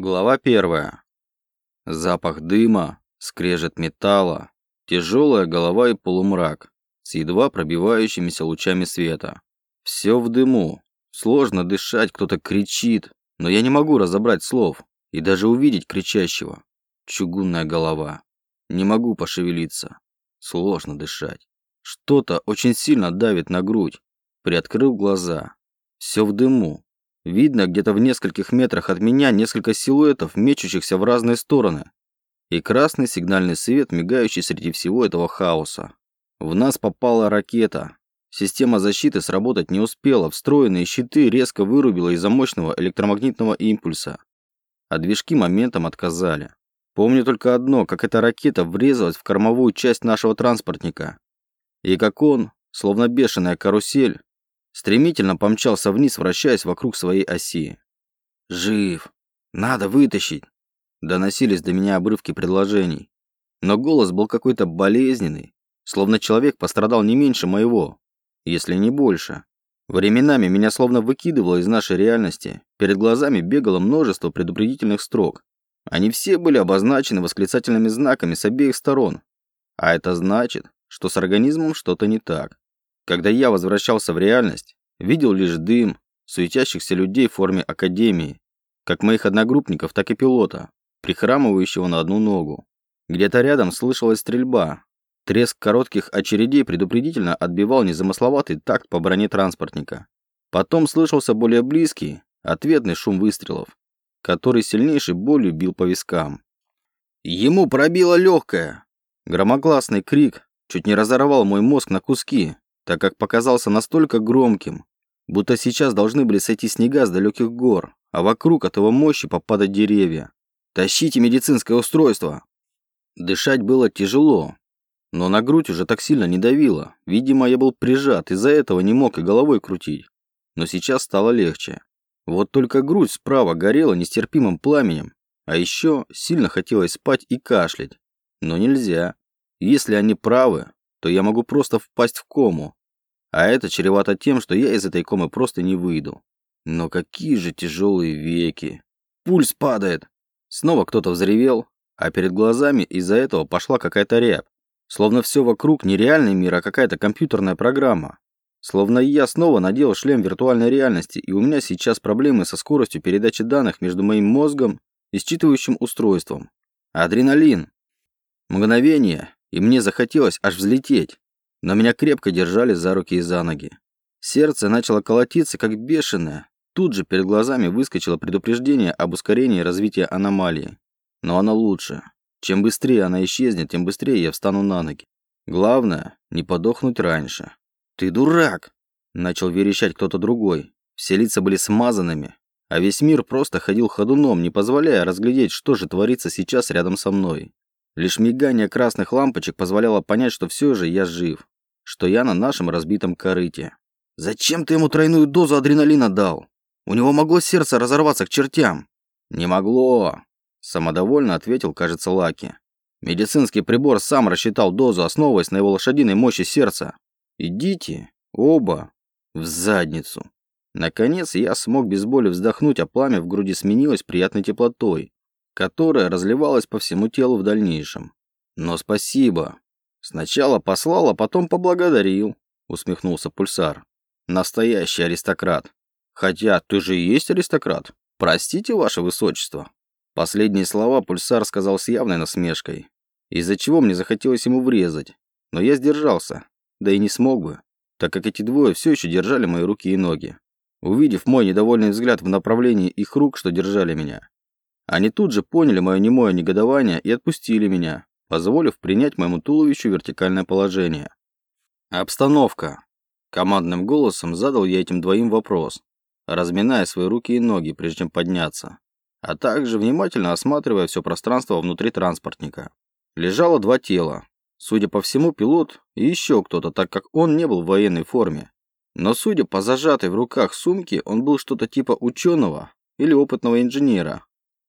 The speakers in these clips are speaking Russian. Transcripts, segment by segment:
Глава первая. Запах дыма, скрежет металла, тяжелая голова и полумрак с едва пробивающимися лучами света. Все в дыму. Сложно дышать, кто-то кричит, но я не могу разобрать слов и даже увидеть кричащего. Чугунная голова. Не могу пошевелиться. Сложно дышать. Что-то очень сильно давит на грудь. Приоткрыл глаза. Все в дыму. Видно где-то в нескольких метрах от меня несколько силуэтов, мечущихся в разные стороны. И красный сигнальный свет, мигающий среди всего этого хаоса. В нас попала ракета. Система защиты сработать не успела, встроенные щиты резко вырубило из-за мощного электромагнитного импульса. А движки моментом отказали. Помню только одно, как эта ракета врезалась в кормовую часть нашего транспортника. И как он, словно бешеная карусель, Стремительно помчался вниз, вращаясь вокруг своей оси. «Жив! Надо вытащить!» Доносились до меня обрывки предложений. Но голос был какой-то болезненный, словно человек пострадал не меньше моего, если не больше. Временами меня словно выкидывало из нашей реальности. Перед глазами бегало множество предупредительных строк. Они все были обозначены восклицательными знаками с обеих сторон. А это значит, что с организмом что-то не так. Когда я возвращался в реальность, видел лишь дым, суетящихся людей в форме академии, как моих одногруппников, так и пилота, прихрамывающего на одну ногу. Где-то рядом слышалась стрельба. Треск коротких очередей предупредительно отбивал незамысловатый такт по броне транспортника. Потом слышался более близкий, ответный шум выстрелов, который сильнейшей болью бил по вискам. Ему пробило легкое. Громогласный крик чуть не разорвал мой мозг на куски, так как показался настолько громким, будто сейчас должны были сойти снега с далеких гор, а вокруг от его мощи попадать деревья. «Тащите медицинское устройство!» Дышать было тяжело, но на грудь уже так сильно не давило. Видимо, я был прижат, из-за этого не мог и головой крутить. Но сейчас стало легче. Вот только грудь справа горела нестерпимым пламенем, а еще сильно хотелось спать и кашлять. Но нельзя. Если они правы, то я могу просто впасть в кому, а это чревато тем, что я из этой комы просто не выйду. Но какие же тяжелые веки. Пульс падает. Снова кто-то взревел, а перед глазами из-за этого пошла какая-то рябь. Словно все вокруг не реальный мир, а какая-то компьютерная программа. Словно я снова надел шлем виртуальной реальности, и у меня сейчас проблемы со скоростью передачи данных между моим мозгом и считывающим устройством. Адреналин. Мгновение, и мне захотелось аж взлететь но меня крепко держали за руки и за ноги. Сердце начало колотиться, как бешеное. Тут же перед глазами выскочило предупреждение об ускорении развития аномалии. Но оно лучше. Чем быстрее она исчезнет, тем быстрее я встану на ноги. Главное, не подохнуть раньше. «Ты дурак!» Начал верещать кто-то другой. Все лица были смазанными, а весь мир просто ходил ходуном, не позволяя разглядеть, что же творится сейчас рядом со мной. Лишь мигание красных лампочек позволяло понять, что все же я жив, что я на нашем разбитом корыте. «Зачем ты ему тройную дозу адреналина дал? У него могло сердце разорваться к чертям». «Не могло», – самодовольно ответил, кажется, Лаки. «Медицинский прибор сам рассчитал дозу, основываясь на его лошадиной мощи сердца. Идите, оба, в задницу». Наконец я смог без боли вздохнуть, а пламя в груди сменилось приятной теплотой, которая разливалась по всему телу в дальнейшем. Но спасибо. Сначала послал, а потом поблагодарил, усмехнулся Пульсар. Настоящий аристократ. Хотя ты же и есть аристократ. Простите, ваше высочество. Последние слова Пульсар сказал с явной насмешкой, из-за чего мне захотелось ему врезать. Но я сдержался, да и не смог бы, так как эти двое все еще держали мои руки и ноги. Увидев мой недовольный взгляд в направлении их рук, что держали меня, они тут же поняли мое немое негодование и отпустили меня, позволив принять моему туловищу вертикальное положение. «Обстановка». Командным голосом задал я этим двоим вопрос, разминая свои руки и ноги, прежде чем подняться, а также внимательно осматривая все пространство внутри транспортника. Лежало два тела. Судя по всему, пилот и еще кто-то, так как он не был в военной форме. Но судя по зажатой в руках сумке, он был что-то типа ученого или опытного инженера,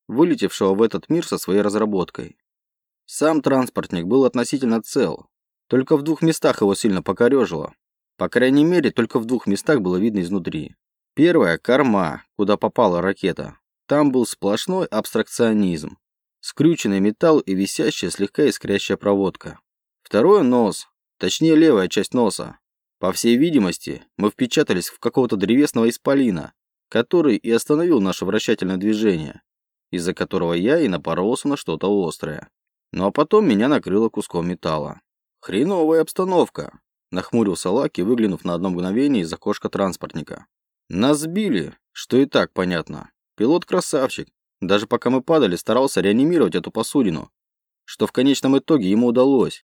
вылетевшего в этот мир со своей разработкой. Сам транспортник был относительно цел, только в двух местах его сильно покорежило. По крайней мере, только в двух местах было видно изнутри. Первая – корма, куда попала ракета. Там был сплошной абстракционизм. Скрюченный металл и висящая слегка искрящая проводка. Второе – нос, точнее левая часть носа. По всей видимости, мы впечатались в какого-то древесного исполина, который и остановил наше вращательное движение, из-за которого я и напоролся на что-то острое. Ну а потом меня накрыло куском металла. Хреновая обстановка, нахмурился Лаки, выглянув на одно мгновение из окошка транспортника. Нас сбили, что и так понятно. Пилот красавчик. Даже пока мы падали, старался реанимировать эту посудину, что в конечном итоге ему удалось.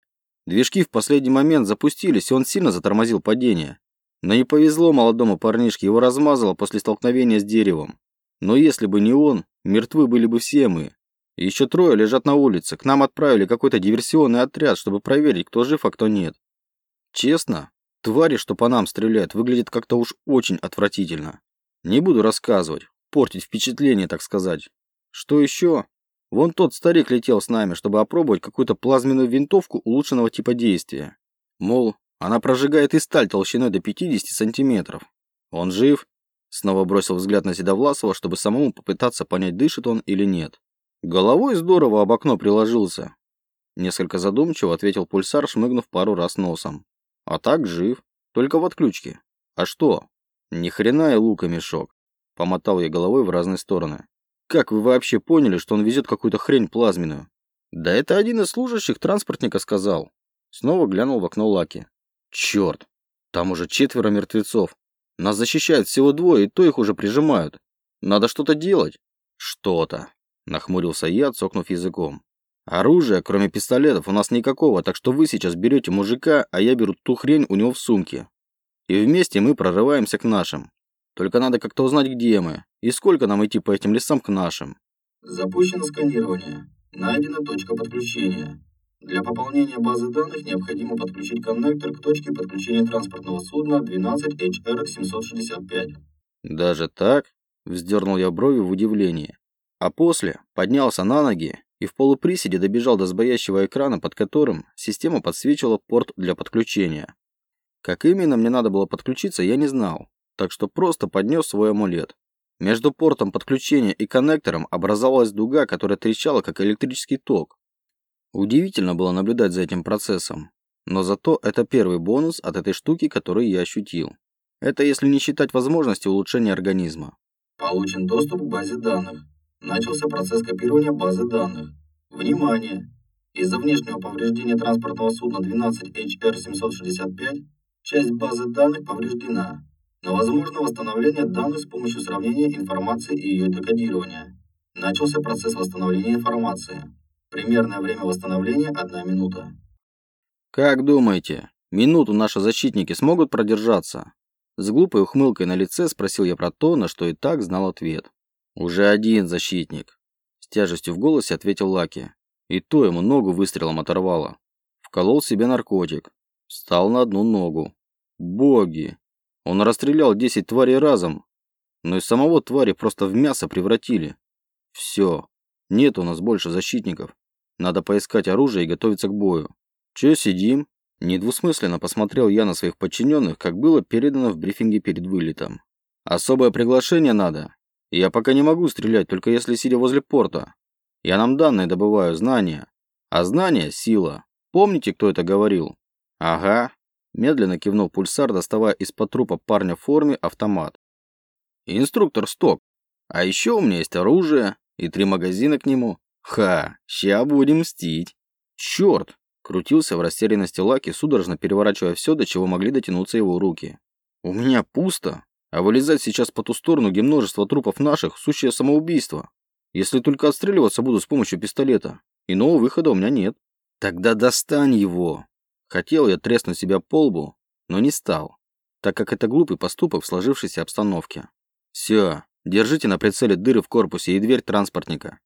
Движки в последний момент запустились, и он сильно затормозил падение. Но не повезло молодому парнишке, его размазало после столкновения с деревом. Но если бы не он, мертвы были бы все мы. Еще трое лежат на улице. К нам отправили какой-то диверсионный отряд, чтобы проверить, кто жив, а кто нет. Честно, твари, что по нам стреляют, выглядят как-то уж очень отвратительно. Не буду рассказывать, портить впечатление, так сказать. Что еще? Вон тот старик летел с нами, чтобы опробовать какую-то плазменную винтовку улучшенного типа действия. Мол, она прожигает и сталь толщиной до 50 сантиметров. Он жив? Снова бросил взгляд на Седовласова, чтобы самому попытаться понять, дышит он или нет. Головой здорово об окно приложился. Несколько задумчиво ответил пульсар, шмыгнув пару раз носом. А так жив, только в отключке. А что? Ни хрена и лука мешок. Помотал я головой в разные стороны. Как вы вообще поняли, что он везет какую-то хрень плазменную? Да это один из служащих транспортника сказал. Снова глянул в окно Лаки. Черт, там уже четверо мертвецов. Нас защищают всего двое, и то их уже прижимают. Надо что-то делать. Что-то. Нахмурился я, цокнув языком. Оружия, кроме пистолетов, у нас никакого, так что вы сейчас берете мужика, а я беру ту хрень у него в сумке. И вместе мы прорываемся к нашим. Только надо как-то узнать, где мы, и сколько нам идти по этим лесам к нашим. Запущено сканирование. Найдена точка подключения. Для пополнения базы данных необходимо подключить коннектор к точке подключения транспортного судна 12HR765. Даже так? Вздернул я брови в удивлении. А после поднялся на ноги и в полуприседе добежал до сбоящего экрана, под которым система подсвечивала порт для подключения. Как именно мне надо было подключиться, я не знал, так что просто поднес свой амулет. Между портом подключения и коннектором образовалась дуга, которая трещала, как электрический ток. Удивительно было наблюдать за этим процессом. Но зато это первый бонус от этой штуки, который я ощутил. Это если не считать возможности улучшения организма. Получен доступ к базе данных. Начался процесс копирования базы данных. Внимание! Из-за внешнего повреждения транспортного судна 12HR765 часть базы данных повреждена. Но возможно восстановление данных с помощью сравнения информации и ее декодирования. Начался процесс восстановления информации. Примерное время восстановления – одна минута. Как думаете, минуту наши защитники смогут продержаться? С глупой ухмылкой на лице спросил я про то, на что и так знал ответ. Уже один защитник. С тяжестью в голосе ответил Лаки. И то ему ногу выстрелом оторвало. Вколол себе наркотик. Встал на одну ногу. Боги! Он расстрелял 10 тварей разом. Но и самого твари просто в мясо превратили. Все. Нет у нас больше защитников. Надо поискать оружие и готовиться к бою. Че сидим? Недвусмысленно посмотрел я на своих подчиненных, как было передано в брифинге перед вылетом. Особое приглашение надо. Я пока не могу стрелять, только если сидя возле порта. Я нам данные добываю, знания. А знания – сила. Помните, кто это говорил? Ага. Медленно кивнул пульсар, доставая из-под трупа парня в форме автомат. Инструктор Сток. А еще у меня есть оружие и три магазина к нему. Ха, ща будем мстить. Черт! Крутился в растерянности Лаки, судорожно переворачивая все, до чего могли дотянуться его руки. У меня пусто, а вылезать сейчас по ту сторону, где множество трупов наших, сущее самоубийство. Если только отстреливаться буду с помощью пистолета. Иного выхода у меня нет. Тогда достань его. Хотел я треснуть себя по лбу, но не стал, так как это глупый поступок в сложившейся обстановке. Все, держите на прицеле дыры в корпусе и дверь транспортника.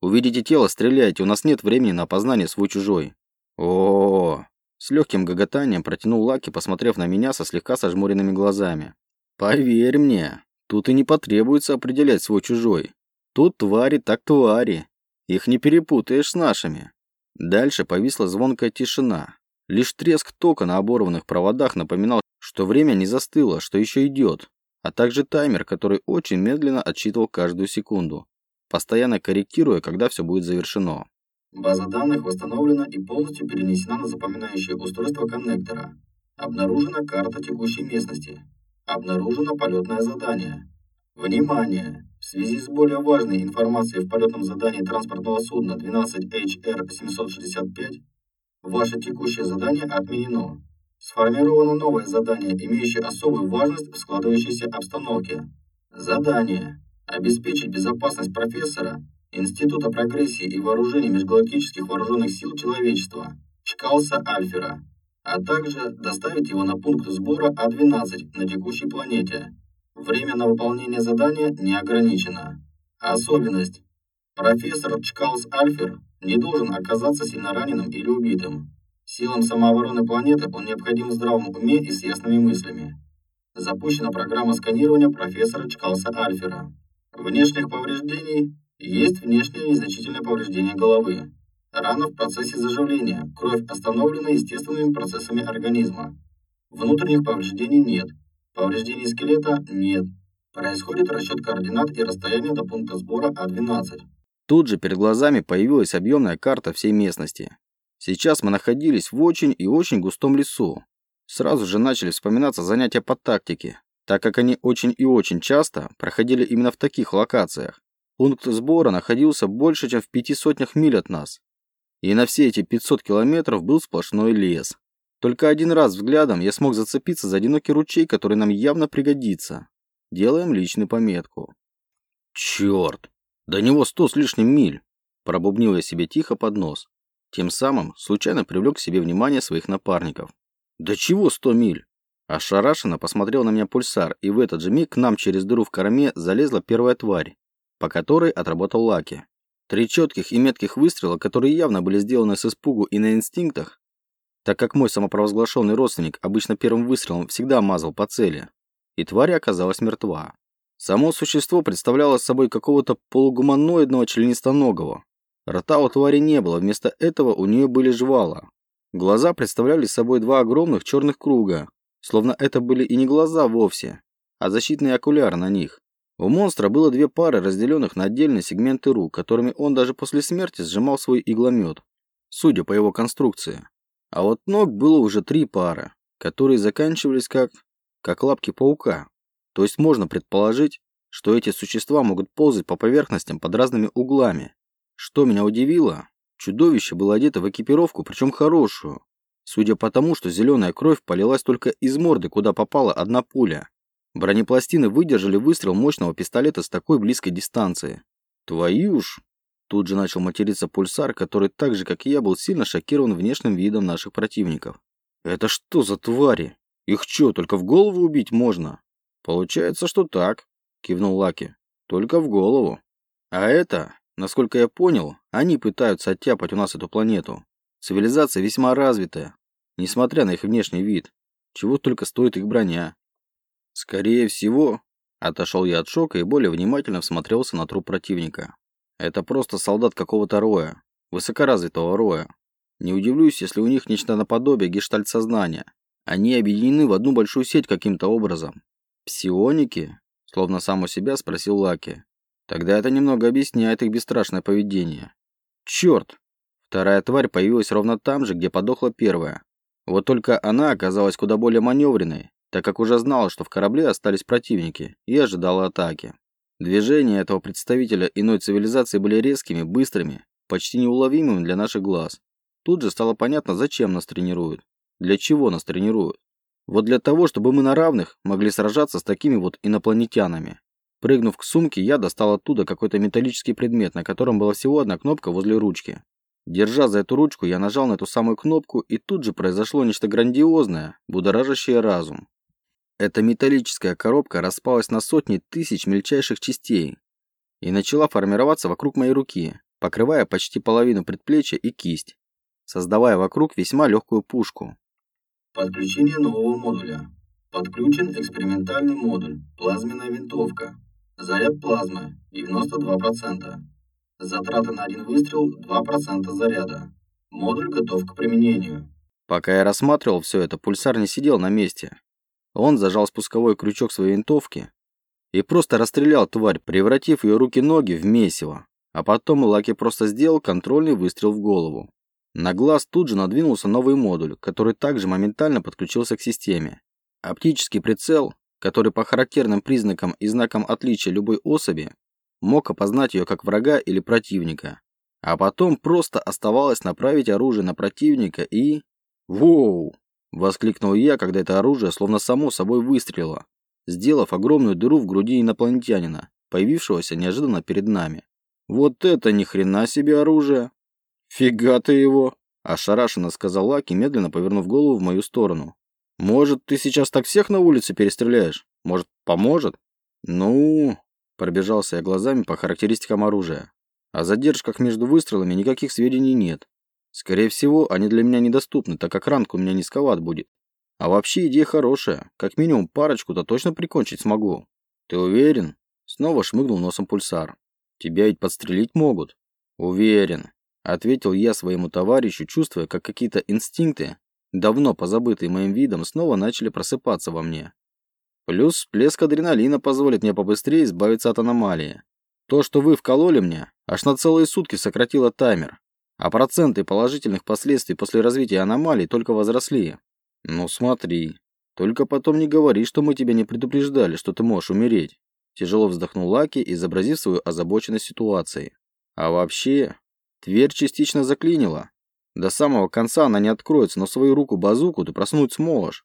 Увидите тело, стреляйте, у нас нет времени на опознание свой-чужой. О, -о, -о, С легким гоготанием протянул Лаки, посмотрев на меня со слегка сожмуренными глазами. Поверь мне, тут и не потребуется определять свой-чужой. Тут твари так твари. Их не перепутаешь с нашими. Дальше повисла звонкая тишина. Лишь треск тока на оборванных проводах напоминал, что время не застыло, что еще идет, а также таймер, который очень медленно отсчитывал каждую секунду. Постоянно корректируя, когда все будет завершено. База данных восстановлена и полностью перенесена на запоминающее устройство коннектора. Обнаружена карта текущей местности. Обнаружено полетное задание. Внимание! В связи с более важной информацией в полетном задании транспортного судна 12HR-765, ваше текущее задание отменено. Сформировано новое задание, имеющее особую важность в складывающейся обстановке. Задание. Обеспечить безопасность профессора Института прогрессии и вооружений межгалактических вооруженных сил человечества Чкалса Альфера, а также доставить его на пункт сбора А-12 на текущей планете. Время на выполнение задания не ограничено. Особенность. Профессор Чкалс Альфер не должен оказаться сильно раненым или убитым. Силам самообороны планеты он необходим в здравом уме и с ясными мыслями. Запущена программа сканирования профессора Чкалса Альфера. Внешних повреждений есть внешнее незначительное повреждение головы. Рана в процессе заживления, кровь остановлена естественными процессами организма. Внутренних повреждений нет. Повреждений скелета нет. Происходит расчет координат и расстояния до пункта сбора А-12. Тут же перед глазами появилась объемная карта всей местности. Сейчас мы находились в очень и очень густом лесу. Сразу же начали вспоминаться занятия по тактике, так как они очень и очень часто проходили именно в таких локациях. Пункт сбора находился больше, чем в пяти сотнях миль от нас. И на все эти 500 километров был сплошной лес. Только один раз взглядом я смог зацепиться за одинокий ручей, который нам явно пригодится. Делаем личную пометку. Черт! До него сто с лишним миль! Пробубнил я себе тихо под нос. Тем самым случайно привлек к себе внимание своих напарников. «Да чего сто миль?» Ошарашенно посмотрел на меня пульсар, и в этот же миг к нам через дыру в корме залезла первая тварь, по которой отработал Лаки. Три четких и метких выстрела, которые явно были сделаны с испугу и на инстинктах, так как мой самопровозглашенный родственник обычно первым выстрелом всегда мазал по цели, и тварь оказалась мертва. Само существо представляло собой какого-то полугуманоидного членистоногого, Рта у твари не было, вместо этого у нее были жвала. Глаза представляли собой два огромных черных круга, словно это были и не глаза вовсе, а защитные окуляры на них. У монстра было две пары, разделенных на отдельные сегменты рук, которыми он даже после смерти сжимал свой игломет, судя по его конструкции. А вот ног было уже три пары, которые заканчивались как, как лапки паука. То есть можно предположить, что эти существа могут ползать по поверхностям под разными углами, что меня удивило, чудовище было одето в экипировку, причем хорошую. Судя по тому, что зеленая кровь полилась только из морды, куда попала одна пуля. Бронепластины выдержали выстрел мощного пистолета с такой близкой дистанции. Твою ж! Тут же начал материться пульсар, который так же, как и я, был сильно шокирован внешним видом наших противников. «Это что за твари? Их что, только в голову убить можно?» «Получается, что так», — кивнул Лаки. «Только в голову. А это Насколько я понял, они пытаются оттяпать у нас эту планету. Цивилизация весьма развитая, несмотря на их внешний вид. Чего только стоит их броня. Скорее всего, отошел я от шока и более внимательно всмотрелся на труп противника. Это просто солдат какого-то роя, высокоразвитого роя. Не удивлюсь, если у них нечто наподобие гештальт-сознания. Они объединены в одну большую сеть каким-то образом. Псионики? Словно сам у себя спросил Лаки. Тогда это немного объясняет их бесстрашное поведение. Черт! Вторая тварь появилась ровно там же, где подохла первая. Вот только она оказалась куда более маневренной, так как уже знала, что в корабле остались противники, и ожидала атаки. Движения этого представителя иной цивилизации были резкими, быстрыми, почти неуловимыми для наших глаз. Тут же стало понятно, зачем нас тренируют. Для чего нас тренируют. Вот для того, чтобы мы на равных могли сражаться с такими вот инопланетянами. Прыгнув к сумке, я достал оттуда какой-то металлический предмет, на котором была всего одна кнопка возле ручки. Держа за эту ручку, я нажал на эту самую кнопку, и тут же произошло нечто грандиозное, будоражащее разум. Эта металлическая коробка распалась на сотни тысяч мельчайших частей и начала формироваться вокруг моей руки, покрывая почти половину предплечья и кисть, создавая вокруг весьма легкую пушку. Подключение нового модуля. Подключен экспериментальный модуль «Плазменная винтовка». Заряд плазмы 92%. Затраты на один выстрел 2% заряда. Модуль готов к применению. Пока я рассматривал все это, пульсар не сидел на месте. Он зажал спусковой крючок своей винтовки, и просто расстрелял тварь, превратив ее руки-ноги в месиво. А потом Лаки просто сделал контрольный выстрел в голову. На глаз тут же надвинулся новый модуль, который также моментально подключился к системе. Оптический прицел, который по характерным признакам и знакам отличия любой особи мог опознать ее как врага или противника. А потом просто оставалось направить оружие на противника и... «Воу!» – воскликнул я, когда это оружие словно само собой выстрелило, сделав огромную дыру в груди инопланетянина, появившегося неожиданно перед нами. «Вот это ни хрена себе оружие!» «Фига ты его!» – ошарашенно сказал Лаки, медленно повернув голову в мою сторону. «Может, ты сейчас так всех на улице перестреляешь? Может, поможет?» «Ну...» – пробежался я глазами по характеристикам оружия. О задержках между выстрелами никаких сведений нет. Скорее всего, они для меня недоступны, так как ранг у меня низковат будет. А вообще идея хорошая. Как минимум парочку-то точно прикончить смогу. Ты уверен? Снова шмыгнул носом пульсар. Тебя ведь подстрелить могут. Уверен. Ответил я своему товарищу, чувствуя, как какие-то инстинкты, давно позабытые моим видом, снова начали просыпаться во мне. Плюс всплеск адреналина позволит мне побыстрее избавиться от аномалии. То, что вы вкололи мне, аж на целые сутки сократило таймер, а проценты положительных последствий после развития аномалий только возросли. Ну смотри, только потом не говори, что мы тебя не предупреждали, что ты можешь умереть. Тяжело вздохнул Лаки, изобразив свою озабоченность ситуацией. А вообще, дверь частично заклинила. До самого конца она не откроется, но свою руку-базуку ты проснуть сможешь.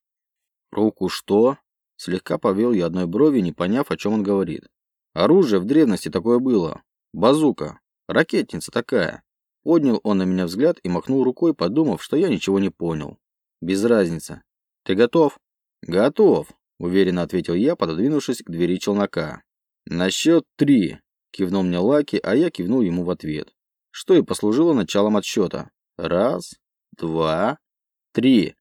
Руку что? Слегка повел я одной брови, не поняв, о чем он говорит. Оружие в древности такое было. Базука. Ракетница такая. Поднял он на меня взгляд и махнул рукой, подумав, что я ничего не понял. Без разницы. Ты готов? Готов, уверенно ответил я, пододвинувшись к двери челнока. На счет три. Кивнул мне Лаки, а я кивнул ему в ответ. Что и послужило началом отсчета. Раз, два, три.